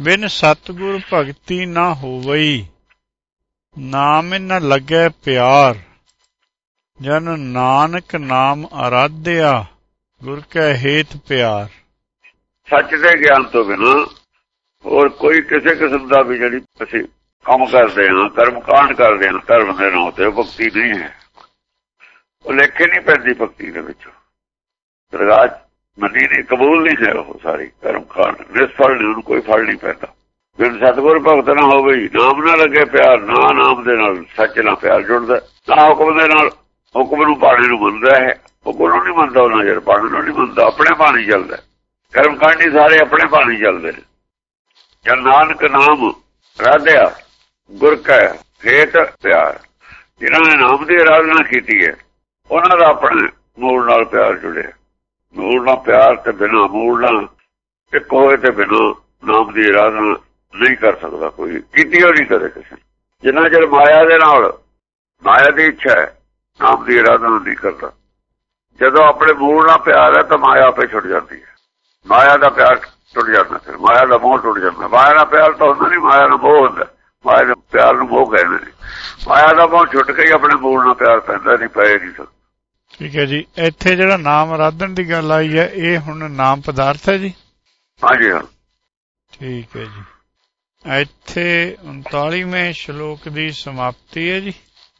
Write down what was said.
ਬਿਨ ਸਤਗੁਰ ਭਗਤੀ ਨਾ ਹੋਵਈ, ਨਾਮ ਨ ਲੱਗੈ ਪਿਆਰ, ਜਨ ਨਾਨਕ ਨਾਮ ਅਰਾਧਿਆ, ਗੁਰ ਕੈ ਹੇਤ ਪਿਆਰ। ਸੱਚ ਦੇ ਗਿਆਨ ਤੋਂ ਬਿਨਾ ਹੋਰ ਕੋਈ ਕਿਸੇ ਕਿਸਮ ਦਾ ਵੀ ਜਿਹੜੀ ਅਸੀਂ ਕੰਮ ਕਰਦੇ ਹਾਂ, ਕਰਮ ਕਾਂਡ ਕਰਦੇ ਹਾਂ, ਧਰਮ ਦੇ ਨਾਂ ਤੇ ਭਗਤੀ ਨਹੀਂ ਹੈ। ਉਹ ਲੇਖੇ ਨਹੀਂ ਪੈਂਦੀ ਭਗਤੀ ਦੇ ਵਿੱਚ। ਦਰਗਾਹ ਮੰਨੀ ਨਹੀਂ ਕਬੂਲ ਨਹੀਂ ਹੈ ਉਹ ਸਾਰੀ ਕਰਮ ਕਾਂਡ ਨਿਸਫਲ ਨਹੀਂ, ਉਹਨੂੰ ਕੋਈ ਫਲ ਨਹੀਂ ਪੈਂਦਾ। ਬਿਨ ਸਤਗੁਰ ਭਗਤ ਨਾ ਹੋਵੇ, ਨਾਮ ਨਾ ਲੱਗੇ ਪਿਆਰ, ਨਾ ਨਾਮ ਦੇ ਨਾਲ ਸੱਚ ਨਾਲ ਪਿਆਰ ਜੁੜਦਾ, ਨਾ ਹੁਕਮ ਦੇ ਨਾਲ ਹੁਕਮ ਨੂੰ ਪਾਣੇ ਨੂੰ ਮੰਨਦਾ ਹੈ ਹੁਕਮ ਨੂੰ ਨਹੀਂ ਮੰਨਦਾ ਉਹਨਾਂ ਜਰ ਪਾਣੇ ਨੂੰ ਨਹੀਂ ਮੰਨਦਾ, ਆਪਣੇ ਪਾਣੀ ਚੱਲਦਾ। ਕਰਮ ਕਾਂਡੀ ਸਾਰੇ ਆਪਣੇ ਪਾਣੀ ਚੱਲਦੇ ਨੇ। ਜਨ ਨਾਨਕ ਨਾਮ ਰਾਧਿਆ, ਗੁਰ ਕੈ ਹੇਤ ਪਿਆਰ। ਜਿਨ੍ਹਾਂ ਨੇ ਨਾਮ ਦੀ ਆਰਾਧਨਾ ਕੀਤੀ ਹੈ, ਉਹਨਾਂ ਦਾ ਆਪਣੇ ਮੂਲ ਨਾਲ ਪਿਆਰ ਜੁੜਿਆ। ਮੂਲ ਨਾਲ ਪਿਆਰ ਤੇ ਬਿਨਾ ਮੂਲ ਇੱਕ ਹੋਏ ਤੇ ਬਿਨਾ ਨਾਮ ਦੀ ਆਰਾਧਨਾ ਨਹੀਂ ਕਰ ਸਕਦਾ ਕੋਈ ਕੀਤੀ ਹੋ ਨਹੀਂ ਕਰੇ ਕਿਸੇ ਜਿੰਨਾ ਚਿਰ ਮਾਇਆ ਦੇ ਨਾਲ, ਮਾਇਆ ਦੀ ਇੱਛਾ ਹੈ, ਨਾਮ ਦੀ ਆਰਾਧਨਾ ਨਹੀਂ ਕਰਦਾ। ਜਦੋਂ ਆਪਣੇ ਮੂਲ ਨਾਲ ਪਿਆਰ ਹੈ ਤਾਂ ਮਾਇਆ ਆਪੇ ਛੁੱਟ ਜਾਂਦੀ ਹੈ। ਮਾਇਆ ਦਾ ਪਿਆਰ ਟੁੱਟ ਜਾਂਦਾ ਫਿਰ, ਮਾਇਆ ਦਾ ਮੋਹ ਟੁੱਟ ਜਾਂਦਾ। ਮਾਇਆ ਦਾ ਪਿਆਰ ਤਾਂ ਹੁੰਦਾ ਨਹੀਂ, ਮਾਇਆ ਦਾ ਮੋਹ ਹੁੰਦਾ। ਮਾਇਆ ਦੇ ਪਿਆਰ ਨੂੰ ਮੋਹ ਕਹਿੰਦੇ ਨੇ। ਮਾਇਆ ਦਾ ਮੋਹ ਛੁੱਟ ਕੇ ਹੀ ਆਪਣੇ ਮੂਲ ਨਾਲ ਪਿਆਰ ਪੈਂਦਾ ਨਹੀਂ, ਪਏ ਨਹੀਂ ਠੀਕ ਹੈ ਜੀ। ਇੱਥੇ ਜਿਹੜਾ ਨਾਮ ਆਰਾਧਨ ਦੀ ਗੱਲ ਆਈ ਹੈ ਇਹ ਹੁਣ ਨਾਮ ਪਦਾਰਥ ਹੈ ਜੀ? ਹਾਂਜੀ ਹਾਂ। ਠੀਕ ਹੈ ਜੀ। ਇੱਥੇ 39ਵੇਂ ਸ਼ਲੋਕ ਦੀ ਸਮਾਪਤੀ ਹੈ ਜੀ।